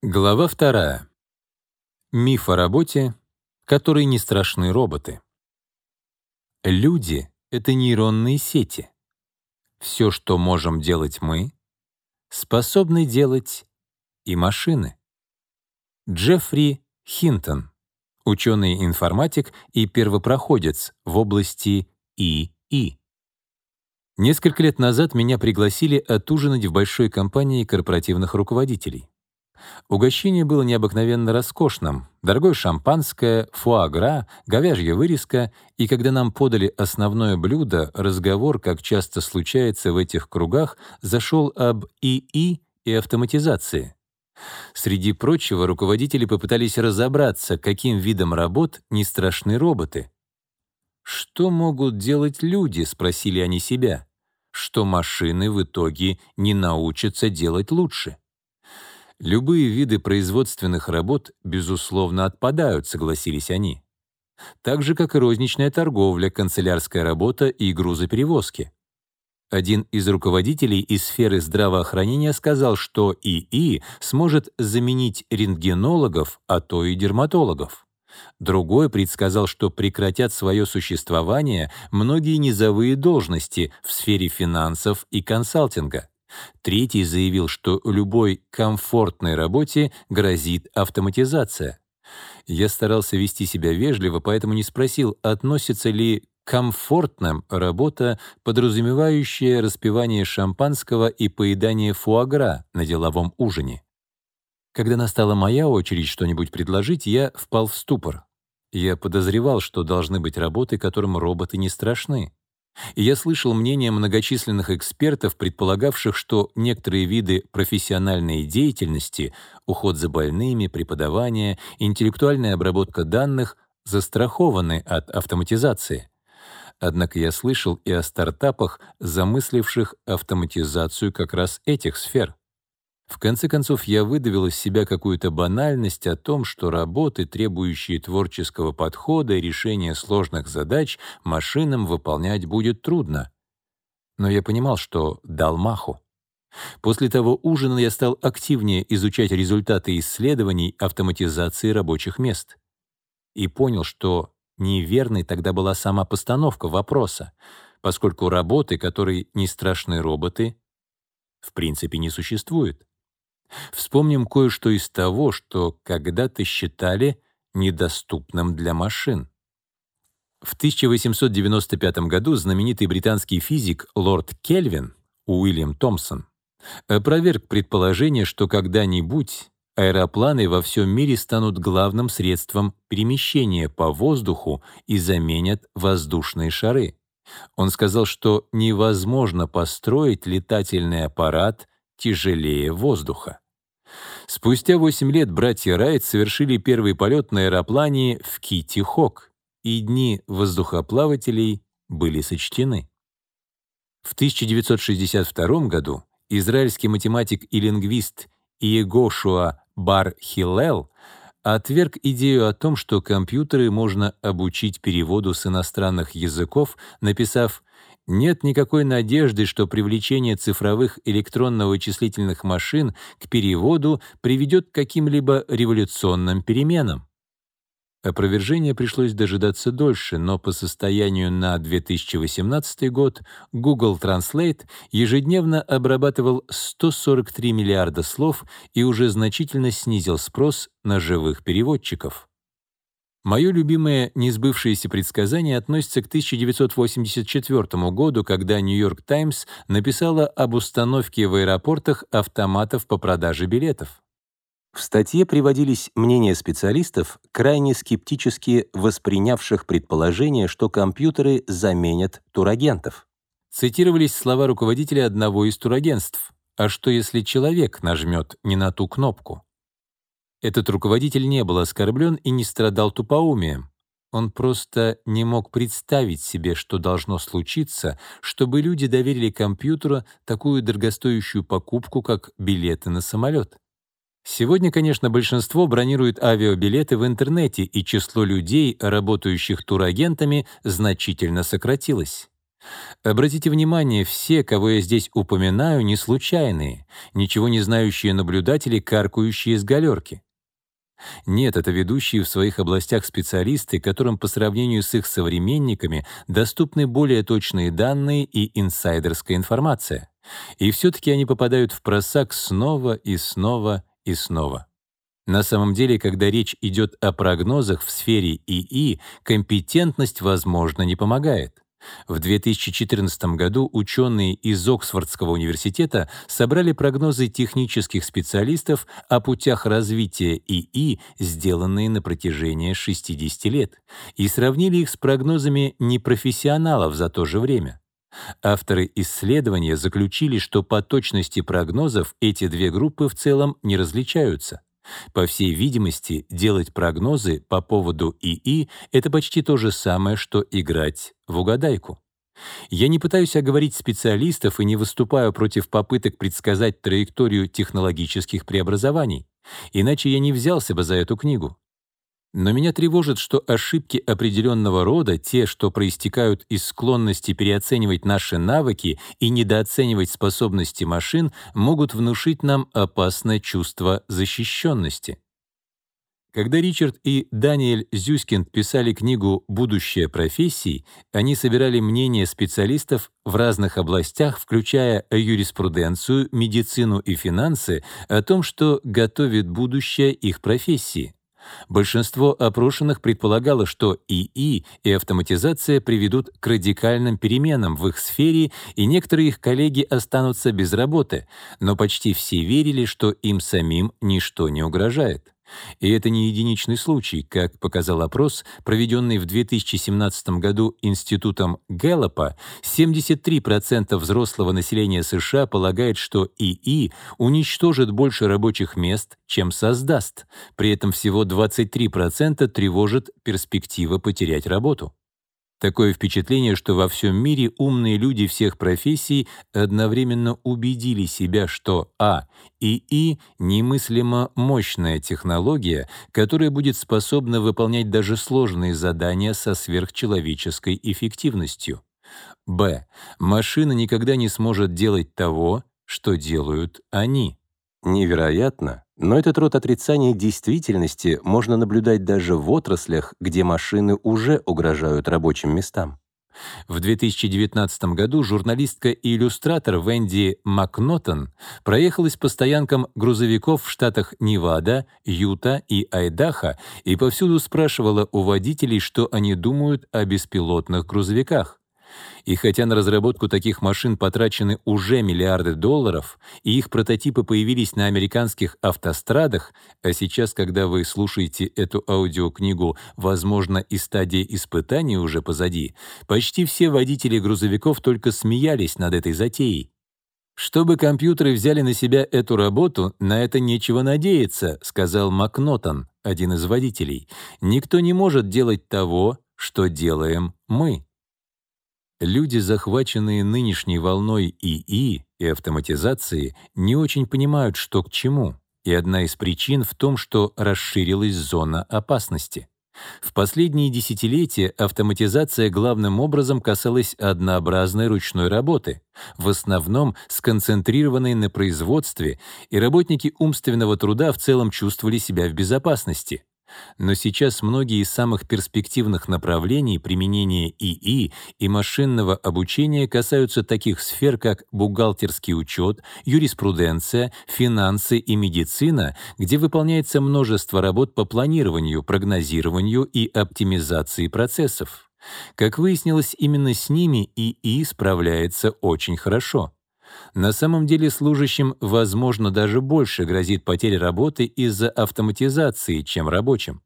Глава вторая. Миф о работе, которой не страшны роботы. Люди — это нейронные сети. Все, что можем делать мы, способны делать и машины. Джеффри Хинтон, ученый-информатик и первопроходец в области ИИ. Несколько лет назад меня пригласили отужинать в большой компании корпоративных руководителей. Угощение было необыкновенно роскошным. Дорогое шампанское, фуагра, говяжья вырезка, и когда нам подали основное блюдо, разговор, как часто случается в этих кругах, зашел об ИИ и автоматизации. Среди прочего, руководители попытались разобраться, каким видом работ не страшны роботы. «Что могут делать люди?» — спросили они себя. «Что машины в итоге не научатся делать лучше?» Любые виды производственных работ, безусловно, отпадают, согласились они. Так же, как и розничная торговля, канцелярская работа и грузоперевозки. Один из руководителей из сферы здравоохранения сказал, что ИИ сможет заменить рентгенологов, а то и дерматологов. Другой предсказал, что прекратят свое существование многие низовые должности в сфере финансов и консалтинга. Третий заявил, что любой комфортной работе грозит автоматизация. Я старался вести себя вежливо, поэтому не спросил, относится ли комфортным работа, подразумевающая распивание шампанского и поедание фуагра на деловом ужине. Когда настала моя очередь что-нибудь предложить, я впал в ступор. Я подозревал, что должны быть работы, которым роботы не страшны. И я слышал мнение многочисленных экспертов, предполагавших, что некоторые виды профессиональной деятельности, уход за больными, преподавание, интеллектуальная обработка данных застрахованы от автоматизации. Однако я слышал и о стартапах, замысливших автоматизацию как раз этих сфер. В конце концов, я выдавил из себя какую-то банальность о том, что работы, требующие творческого подхода и решения сложных задач, машинам выполнять будет трудно. Но я понимал, что дал маху. После того ужина я стал активнее изучать результаты исследований автоматизации рабочих мест. И понял, что неверной тогда была сама постановка вопроса, поскольку работы, которые не страшны роботы, в принципе не существует. Вспомним кое-что из того, что когда-то считали недоступным для машин. В 1895 году знаменитый британский физик лорд Кельвин Уильям Томпсон опроверг предположение, что когда-нибудь аэропланы во всем мире станут главным средством перемещения по воздуху и заменят воздушные шары. Он сказал, что невозможно построить летательный аппарат тяжелее воздуха. Спустя 8 лет братья Райт совершили первый полет на аэроплане в Кити-Хок, и дни воздухоплавателей были сочтены. В 1962 году израильский математик и лингвист Иегошуа Бар-Хиллел отверг идею о том, что компьютеры можно обучить переводу с иностранных языков, написав нет никакой надежды, что привлечение цифровых электронно-вычислительных машин к переводу приведет к каким-либо революционным переменам. Опровержение пришлось дожидаться дольше, но по состоянию на 2018 год Google Translate ежедневно обрабатывал 143 миллиарда слов и уже значительно снизил спрос на живых переводчиков. Мое любимое несбывшееся предсказание относится к 1984 году, когда «Нью-Йорк Таймс» написала об установке в аэропортах автоматов по продаже билетов. В статье приводились мнения специалистов, крайне скептически воспринявших предположение, что компьютеры заменят турагентов. Цитировались слова руководителя одного из турагентств. «А что, если человек нажмет не на ту кнопку?» Этот руководитель не был оскорблен и не страдал тупоумием. Он просто не мог представить себе, что должно случиться, чтобы люди доверили компьютеру такую дорогостоящую покупку, как билеты на самолет. Сегодня, конечно, большинство бронирует авиабилеты в интернете, и число людей, работающих турагентами, значительно сократилось. Обратите внимание, все, кого я здесь упоминаю, не случайные, ничего не знающие наблюдатели, каркающие из галерки. Нет, это ведущие в своих областях специалисты, которым по сравнению с их современниками доступны более точные данные и инсайдерская информация. И все-таки они попадают в просак снова и снова и снова. На самом деле, когда речь идет о прогнозах в сфере ИИ, компетентность, возможно, не помогает. В 2014 году ученые из Оксфордского университета собрали прогнозы технических специалистов о путях развития ИИ, сделанные на протяжении 60 лет, и сравнили их с прогнозами непрофессионалов за то же время. Авторы исследования заключили, что по точности прогнозов эти две группы в целом не различаются. По всей видимости, делать прогнозы по поводу ИИ — это почти то же самое, что играть в угадайку. Я не пытаюсь оговорить специалистов и не выступаю против попыток предсказать траекторию технологических преобразований, иначе я не взялся бы за эту книгу. Но меня тревожит, что ошибки определенного рода, те, что проистекают из склонности переоценивать наши навыки и недооценивать способности машин, могут внушить нам опасное чувство защищенности. Когда Ричард и Даниэль Зюскинд писали книгу «Будущее профессий», они собирали мнения специалистов в разных областях, включая юриспруденцию, медицину и финансы, о том, что готовит будущее их профессии. Большинство опрошенных предполагало, что ИИ и автоматизация приведут к радикальным переменам в их сфере, и некоторые их коллеги останутся без работы, но почти все верили, что им самим ничто не угрожает. И это не единичный случай, как показал опрос, проведенный в 2017 году Институтом Гэллопа, 73% взрослого населения США полагает, что ИИ уничтожит больше рабочих мест, чем создаст. При этом всего 23% тревожит перспектива потерять работу. Такое впечатление, что во всем мире умные люди всех профессий одновременно убедили себя, что а. ИИ — немыслимо мощная технология, которая будет способна выполнять даже сложные задания со сверхчеловеческой эффективностью. б. Машина никогда не сможет делать того, что делают они. Невероятно, но этот род отрицания действительности можно наблюдать даже в отраслях, где машины уже угрожают рабочим местам. В 2019 году журналистка и иллюстратор Венди Макнотон проехалась по стоянкам грузовиков в штатах Невада, Юта и Айдахо и повсюду спрашивала у водителей, что они думают о беспилотных грузовиках. И хотя на разработку таких машин потрачены уже миллиарды долларов, и их прототипы появились на американских автострадах, а сейчас, когда вы слушаете эту аудиокнигу, возможно, и стадия испытаний уже позади, почти все водители грузовиков только смеялись над этой затеей. «Чтобы компьютеры взяли на себя эту работу, на это нечего надеяться», сказал Макнотон, один из водителей. «Никто не может делать того, что делаем мы». Люди, захваченные нынешней волной ИИ и автоматизации, не очень понимают, что к чему, и одна из причин в том, что расширилась зона опасности. В последние десятилетия автоматизация главным образом касалась однообразной ручной работы, в основном сконцентрированной на производстве, и работники умственного труда в целом чувствовали себя в безопасности. Но сейчас многие из самых перспективных направлений применения ИИ и машинного обучения касаются таких сфер, как бухгалтерский учет, юриспруденция, финансы и медицина, где выполняется множество работ по планированию, прогнозированию и оптимизации процессов. Как выяснилось, именно с ними ИИ справляется очень хорошо. На самом деле служащим, возможно, даже больше грозит потеря работы из-за автоматизации, чем рабочим.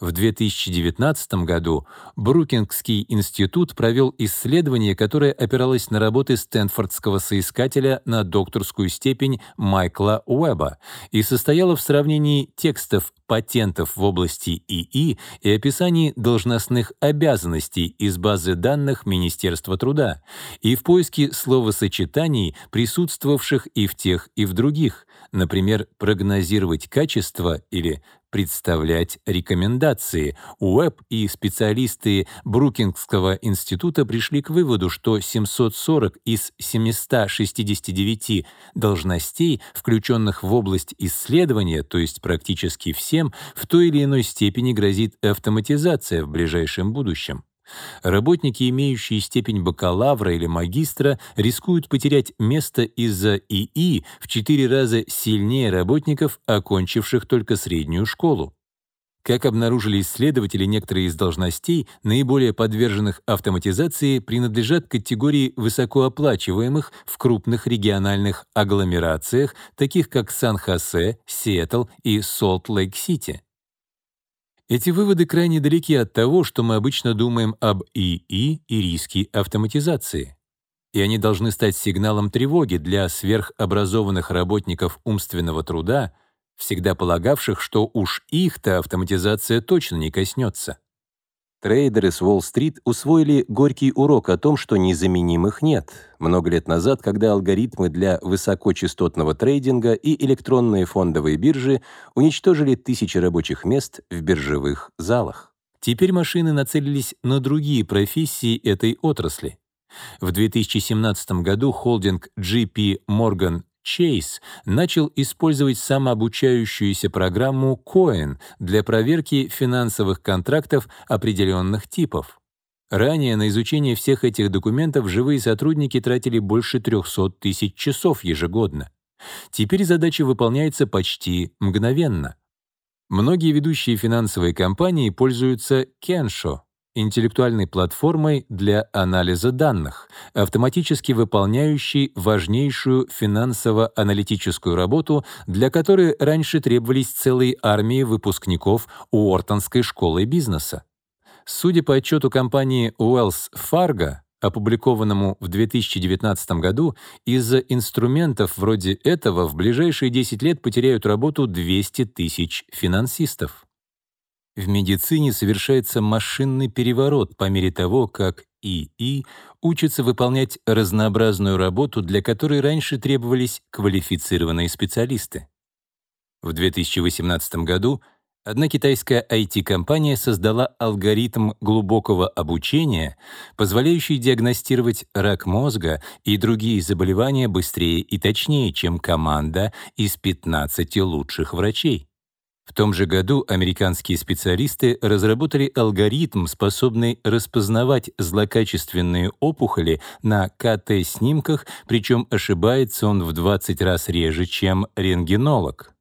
В 2019 году Брукингский институт провел исследование, которое опиралось на работы Стэнфордского соискателя на докторскую степень Майкла Уэба и состояло в сравнении текстов патентов в области ИИ и описании должностных обязанностей из базы данных Министерства труда и в поиске словосочетаний, присутствовавших и в тех, и в других, например, прогнозировать качество или представлять рекомендации. Уэб и специалисты Брукингского института пришли к выводу, что 740 из 769 должностей, включенных в область исследования, то есть практически всем, в той или иной степени грозит автоматизация в ближайшем будущем. Работники, имеющие степень бакалавра или магистра, рискуют потерять место из-за ИИ в четыре раза сильнее работников, окончивших только среднюю школу. Как обнаружили исследователи, некоторые из должностей, наиболее подверженных автоматизации, принадлежат категории высокооплачиваемых в крупных региональных агломерациях, таких как Сан-Хосе, Сиэтл и Солт-Лейк-Сити. Эти выводы крайне далеки от того, что мы обычно думаем об ИИ и риске автоматизации. И они должны стать сигналом тревоги для сверхобразованных работников умственного труда, всегда полагавших, что уж их-то автоматизация точно не коснется. Трейдеры с Уолл-стрит усвоили горький урок о том, что незаменимых нет. Много лет назад, когда алгоритмы для высокочастотного трейдинга и электронные фондовые биржи уничтожили тысячи рабочих мест в биржевых залах. Теперь машины нацелились на другие профессии этой отрасли. В 2017 году холдинг JP Morgan Chase начал использовать самообучающуюся программу Coin для проверки финансовых контрактов определенных типов. Ранее на изучение всех этих документов живые сотрудники тратили больше 300 тысяч часов ежегодно. Теперь задача выполняется почти мгновенно. Многие ведущие финансовые компании пользуются Kensho интеллектуальной платформой для анализа данных, автоматически выполняющей важнейшую финансово-аналитическую работу, для которой раньше требовались целые армии выпускников Уортонской школы бизнеса. Судя по отчету компании Wells Fargo, опубликованному в 2019 году, из-за инструментов вроде этого в ближайшие 10 лет потеряют работу 200 тысяч финансистов. В медицине совершается машинный переворот по мере того, как ИИ учится выполнять разнообразную работу, для которой раньше требовались квалифицированные специалисты. В 2018 году одна китайская IT-компания создала алгоритм глубокого обучения, позволяющий диагностировать рак мозга и другие заболевания быстрее и точнее, чем команда из 15 лучших врачей. В том же году американские специалисты разработали алгоритм, способный распознавать злокачественные опухоли на КТ-снимках, причем ошибается он в 20 раз реже, чем рентгенолог.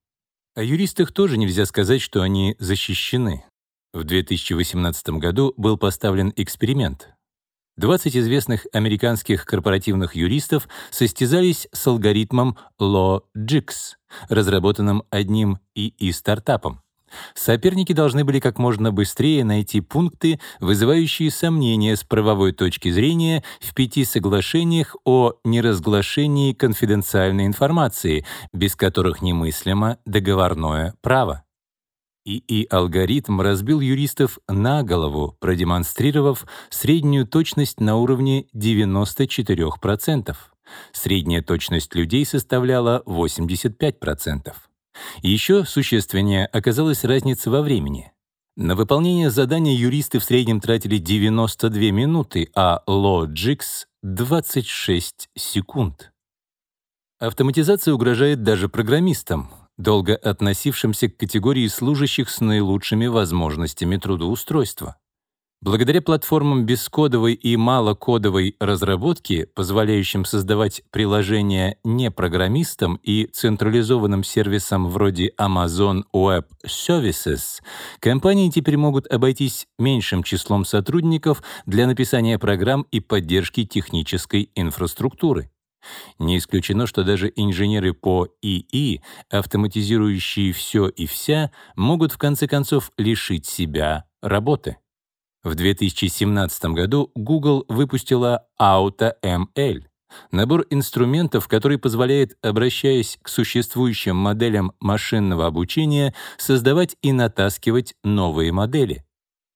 О юристах тоже нельзя сказать, что они защищены. В 2018 году был поставлен эксперимент. 20 известных американских корпоративных юристов состязались с алгоритмом LawJix, разработанным одним ИИ-стартапом. Соперники должны были как можно быстрее найти пункты, вызывающие сомнения с правовой точки зрения в пяти соглашениях о неразглашении конфиденциальной информации, без которых немыслимо договорное право. ИИ-алгоритм разбил юристов на голову, продемонстрировав среднюю точность на уровне 94%. Средняя точность людей составляла 85%. Еще существеннее оказалась разница во времени. На выполнение задания юристы в среднем тратили 92 минуты, а Logix — 26 секунд. Автоматизация угрожает даже программистам долго относившимся к категории служащих с наилучшими возможностями трудоустройства. Благодаря платформам бескодовой и малокодовой разработки, позволяющим создавать приложения не программистам и централизованным сервисам вроде Amazon Web Services, компании теперь могут обойтись меньшим числом сотрудников для написания программ и поддержки технической инфраструктуры. Не исключено, что даже инженеры по ИИ, автоматизирующие все и вся, могут в конце концов лишить себя работы. В 2017 году Google выпустила AutoML — набор инструментов, который позволяет, обращаясь к существующим моделям машинного обучения, создавать и натаскивать новые модели.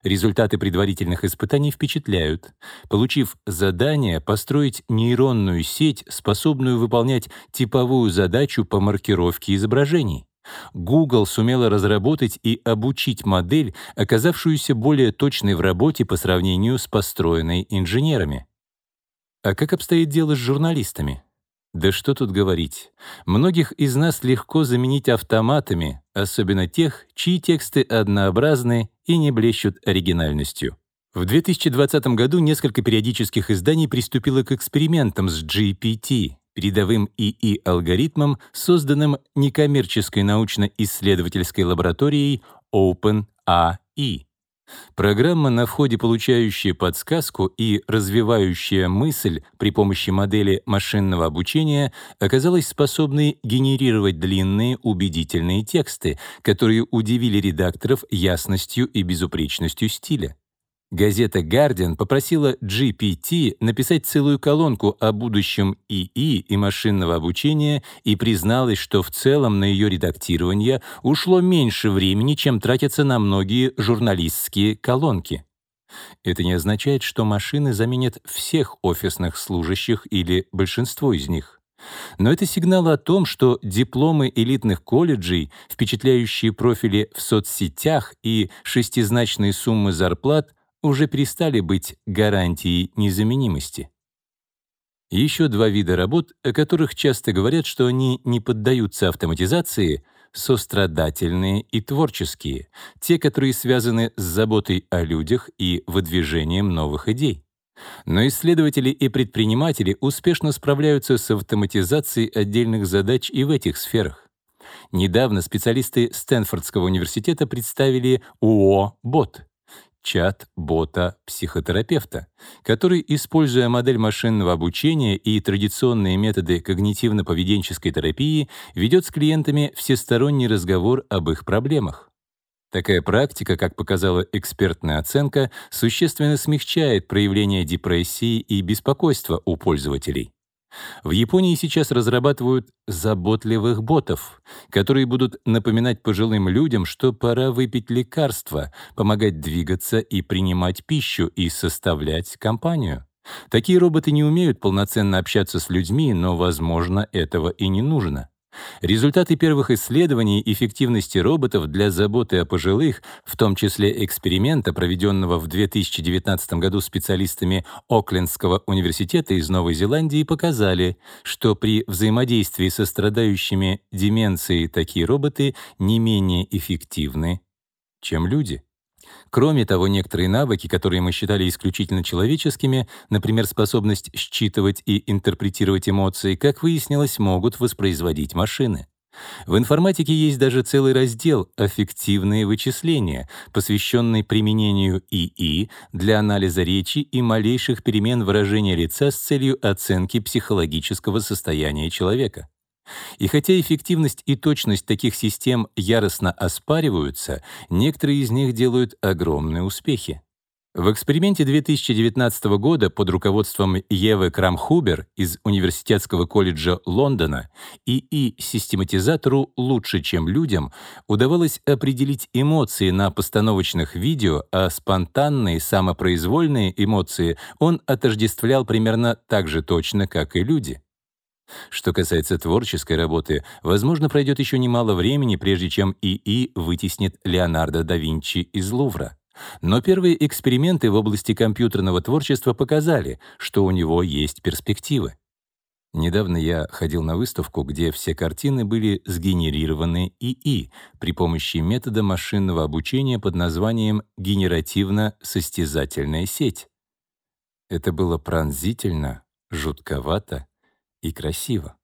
Результаты предварительных испытаний впечатляют. Получив задание построить нейронную сеть, способную выполнять типовую задачу по маркировке изображений. Google сумела разработать и обучить модель, оказавшуюся более точной в работе по сравнению с построенной инженерами. А как обстоит дело с журналистами? Да что тут говорить. Многих из нас легко заменить автоматами, особенно тех, чьи тексты однообразны и не блещут оригинальностью. В 2020 году несколько периодических изданий приступило к экспериментам с GPT, передовым ИИ-алгоритмом, созданным некоммерческой научно-исследовательской лабораторией OpenAI. Программа, на входе получающая подсказку и развивающая мысль при помощи модели машинного обучения, оказалась способной генерировать длинные убедительные тексты, которые удивили редакторов ясностью и безупречностью стиля. Газета Guardian попросила GPT написать целую колонку о будущем ИИ и машинного обучения и призналась, что в целом на ее редактирование ушло меньше времени, чем тратятся на многие журналистские колонки. Это не означает, что машины заменят всех офисных служащих или большинство из них. Но это сигнал о том, что дипломы элитных колледжей, впечатляющие профили в соцсетях и шестизначные суммы зарплат уже перестали быть гарантией незаменимости. Еще два вида работ, о которых часто говорят, что они не поддаются автоматизации, сострадательные и творческие, те, которые связаны с заботой о людях и выдвижением новых идей. Но исследователи и предприниматели успешно справляются с автоматизацией отдельных задач и в этих сферах. Недавно специалисты Стэнфордского университета представили УО-бот чат-бота-психотерапевта, который, используя модель машинного обучения и традиционные методы когнитивно-поведенческой терапии, ведет с клиентами всесторонний разговор об их проблемах. Такая практика, как показала экспертная оценка, существенно смягчает проявление депрессии и беспокойства у пользователей. В Японии сейчас разрабатывают заботливых ботов, которые будут напоминать пожилым людям, что пора выпить лекарства, помогать двигаться и принимать пищу и составлять компанию. Такие роботы не умеют полноценно общаться с людьми, но, возможно, этого и не нужно. Результаты первых исследований эффективности роботов для заботы о пожилых, в том числе эксперимента, проведенного в 2019 году специалистами Оклендского университета из Новой Зеландии, показали, что при взаимодействии со страдающими деменцией такие роботы не менее эффективны, чем люди. Кроме того, некоторые навыки, которые мы считали исключительно человеческими, например, способность считывать и интерпретировать эмоции, как выяснилось, могут воспроизводить машины. В информатике есть даже целый раздел «Аффективные вычисления», посвященный применению ИИ для анализа речи и малейших перемен выражения лица с целью оценки психологического состояния человека. И хотя эффективность и точность таких систем яростно оспариваются, некоторые из них делают огромные успехи. В эксперименте 2019 года под руководством Евы Крамхубер из Университетского колледжа Лондона ИИ-систематизатору лучше, чем людям, удавалось определить эмоции на постановочных видео, а спонтанные самопроизвольные эмоции он отождествлял примерно так же точно, как и люди. Что касается творческой работы, возможно, пройдет еще немало времени, прежде чем ИИ вытеснит Леонардо да Винчи из Лувра. Но первые эксперименты в области компьютерного творчества показали, что у него есть перспективы. Недавно я ходил на выставку, где все картины были сгенерированы ИИ при помощи метода машинного обучения под названием генеративно-состязательная сеть. Это было пронзительно, жутковато и красиво.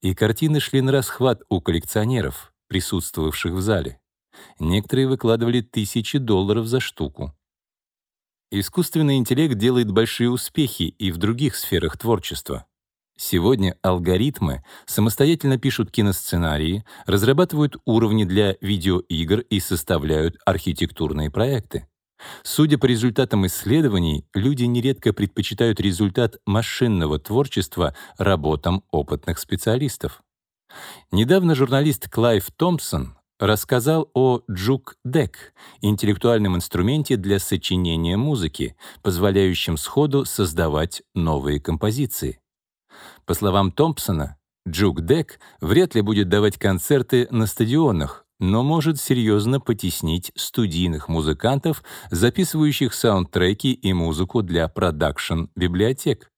И картины шли на расхват у коллекционеров, присутствовавших в зале. Некоторые выкладывали тысячи долларов за штуку. Искусственный интеллект делает большие успехи и в других сферах творчества. Сегодня алгоритмы самостоятельно пишут киносценарии, разрабатывают уровни для видеоигр и составляют архитектурные проекты. Судя по результатам исследований, люди нередко предпочитают результат машинного творчества работам опытных специалистов. Недавно журналист Клайв Томпсон рассказал о Jukedeck, интеллектуальном инструменте для сочинения музыки, позволяющем сходу создавать новые композиции. По словам Томпсона, Jukedeck вряд ли будет давать концерты на стадионах, но может серьезно потеснить студийных музыкантов, записывающих саундтреки и музыку для продакшн-библиотек.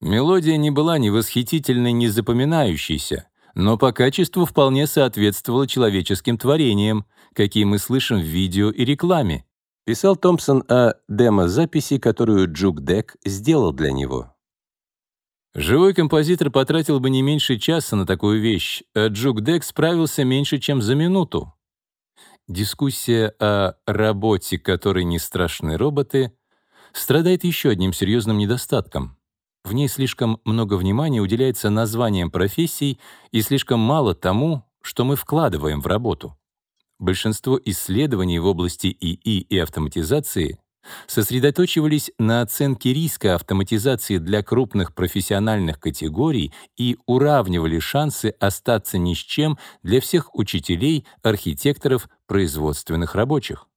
Мелодия не была ни восхитительной, ни запоминающейся, но по качеству вполне соответствовала человеческим творениям, какие мы слышим в видео и рекламе. Писал Томпсон о демо-записи, которую Джук Дек сделал для него. Живой композитор потратил бы не меньше часа на такую вещь, а Джук Дек справился меньше, чем за минуту. Дискуссия о работе, которой не страшны роботы, страдает еще одним серьезным недостатком. В ней слишком много внимания уделяется названиям профессий и слишком мало тому, что мы вкладываем в работу. Большинство исследований в области ИИ и автоматизации сосредоточивались на оценке риска автоматизации для крупных профессиональных категорий и уравнивали шансы остаться ни с чем для всех учителей, архитекторов, производственных рабочих.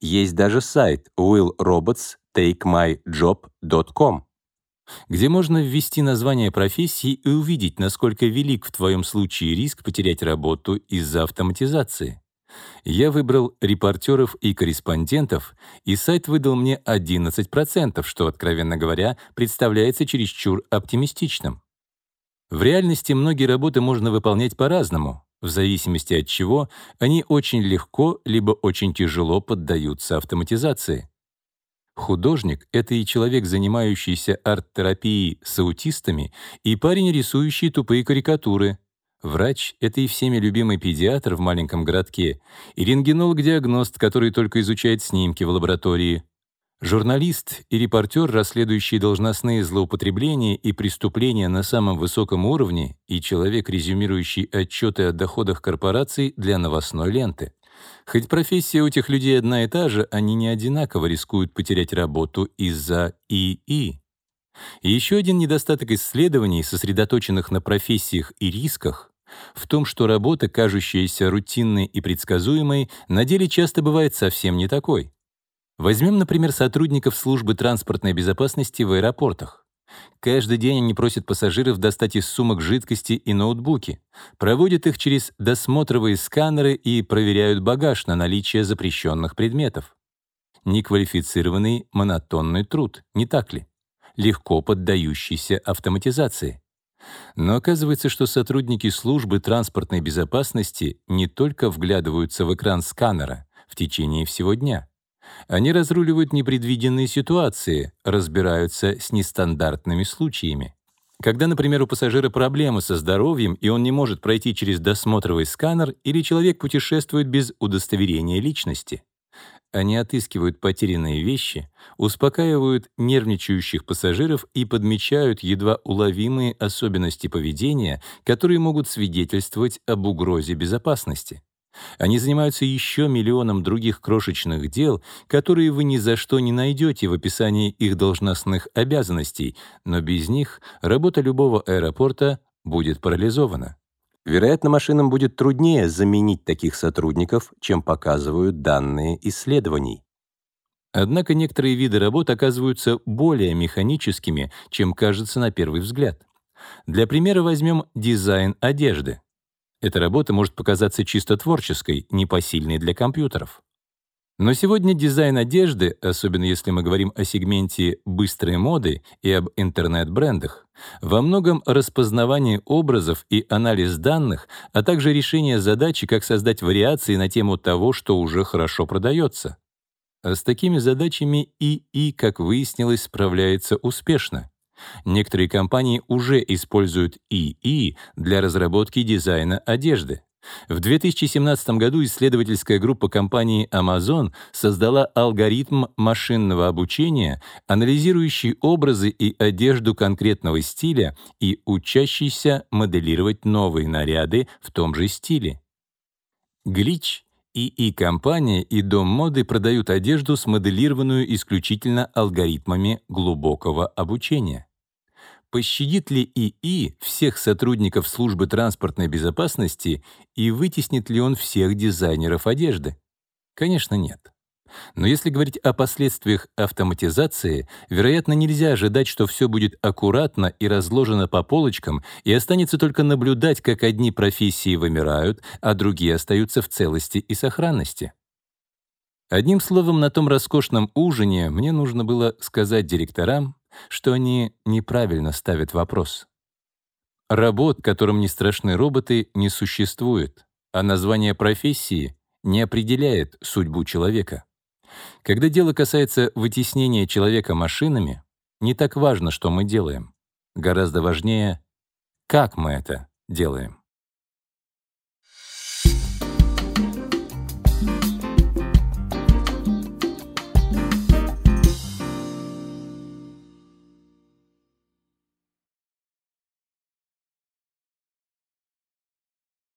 Есть даже сайт willrobotstakemyjob.com где можно ввести название профессии и увидеть, насколько велик в твоем случае риск потерять работу из-за автоматизации. Я выбрал репортеров и корреспондентов, и сайт выдал мне 11%, что, откровенно говоря, представляется чересчур оптимистичным. В реальности многие работы можно выполнять по-разному, в зависимости от чего они очень легко либо очень тяжело поддаются автоматизации. Художник — это и человек, занимающийся арт-терапией с аутистами, и парень, рисующий тупые карикатуры. Врач — это и всеми любимый педиатр в маленьком городке, и рентгенолог-диагност, который только изучает снимки в лаборатории. Журналист и репортер, расследующий должностные злоупотребления и преступления на самом высоком уровне, и человек, резюмирующий отчеты о доходах корпораций для новостной ленты. Хоть профессия у этих людей одна и та же, они не одинаково рискуют потерять работу из-за ИИ. И еще один недостаток исследований, сосредоточенных на профессиях и рисках, в том, что работа, кажущаяся рутинной и предсказуемой, на деле часто бывает совсем не такой. Возьмем, например, сотрудников службы транспортной безопасности в аэропортах. Каждый день они просят пассажиров достать из сумок жидкости и ноутбуки, проводят их через досмотровые сканеры и проверяют багаж на наличие запрещенных предметов. Неквалифицированный монотонный труд, не так ли? Легко поддающийся автоматизации. Но оказывается, что сотрудники службы транспортной безопасности не только вглядываются в экран сканера в течение всего дня, они разруливают непредвиденные ситуации, разбираются с нестандартными случаями. Когда, например, у пассажира проблемы со здоровьем, и он не может пройти через досмотровый сканер, или человек путешествует без удостоверения личности. Они отыскивают потерянные вещи, успокаивают нервничающих пассажиров и подмечают едва уловимые особенности поведения, которые могут свидетельствовать об угрозе безопасности. Они занимаются еще миллионом других крошечных дел, которые вы ни за что не найдете в описании их должностных обязанностей, но без них работа любого аэропорта будет парализована. Вероятно, машинам будет труднее заменить таких сотрудников, чем показывают данные исследований. Однако некоторые виды работ оказываются более механическими, чем кажется на первый взгляд. Для примера возьмем дизайн одежды. Эта работа может показаться чисто творческой, непосильной для компьютеров. Но сегодня дизайн одежды, особенно если мы говорим о сегменте быстрой моды и об интернет-брендах, во многом распознавание образов и анализ данных, а также решение задачи, как создать вариации на тему того, что уже хорошо продается. А с такими задачами ИИ, как выяснилось, справляется успешно. Некоторые компании уже используют ИИ для разработки дизайна одежды. В 2017 году исследовательская группа компании Amazon создала алгоритм машинного обучения, анализирующий образы и одежду конкретного стиля и учащийся моделировать новые наряды в том же стиле. Glitch ИИ-компания и дом моды продают одежду, смоделированную исключительно алгоритмами глубокого обучения. Пощадит ли ИИ всех сотрудников службы транспортной безопасности и вытеснит ли он всех дизайнеров одежды? Конечно, нет. Но если говорить о последствиях автоматизации, вероятно, нельзя ожидать, что все будет аккуратно и разложено по полочкам, и останется только наблюдать, как одни профессии вымирают, а другие остаются в целости и сохранности. Одним словом, на том роскошном ужине мне нужно было сказать директорам, что они неправильно ставят вопрос. Работ, которым не страшны роботы, не существует, а название профессии не определяет судьбу человека. Когда дело касается вытеснения человека машинами, не так важно, что мы делаем. Гораздо важнее, как мы это делаем.